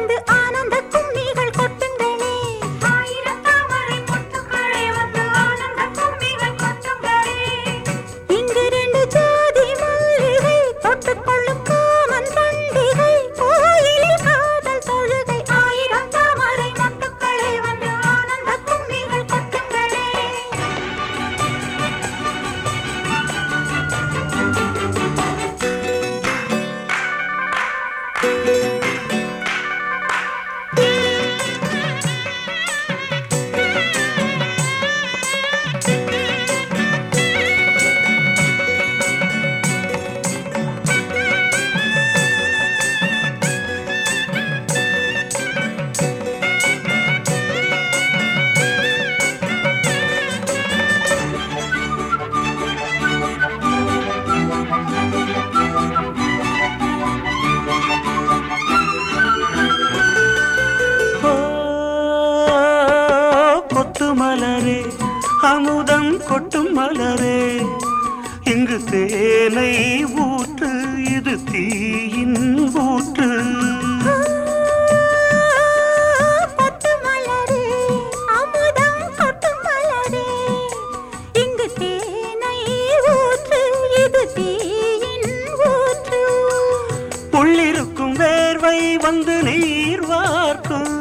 தொடர்ந்து அமுதம் கொட்டும் மலரே. இங்கு தேனை ஊற்று இது தீயின் ஊற்று. கொட்டு மலரே அமுதம் கொட்டு மலரே. இங்கு தேனை ஊற்று இது தீயின் ஊற்று. உள்ளிருக்கும் வேர்வை வந்து நீர் வார்க்கும்.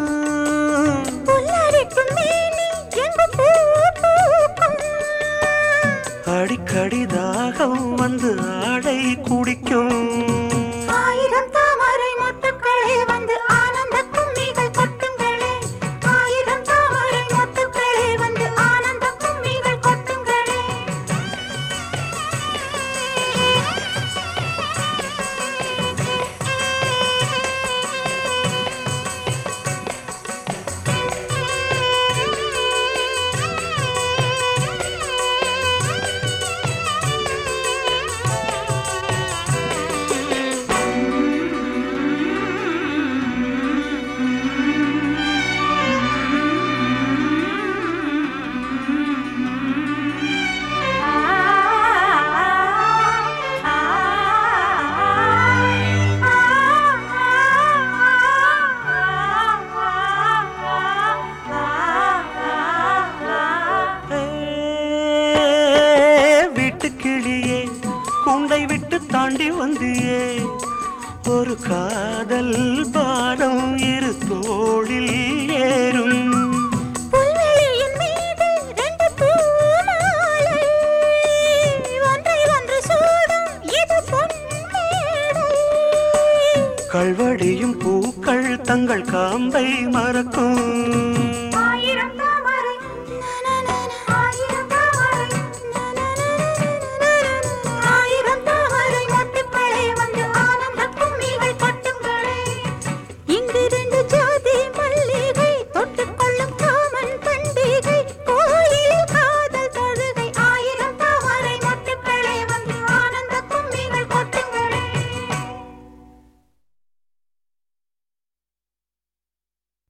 வீட்டுக்கிளியே கூண்டை விட்டு தாண்டி வந்தியே. ஒரு காதல் பாரம் இரு தோளில் ஏறும். கல்வடியும் பூக்கள் தங்கள் காம்பை மறக்கும். ஆயிரம்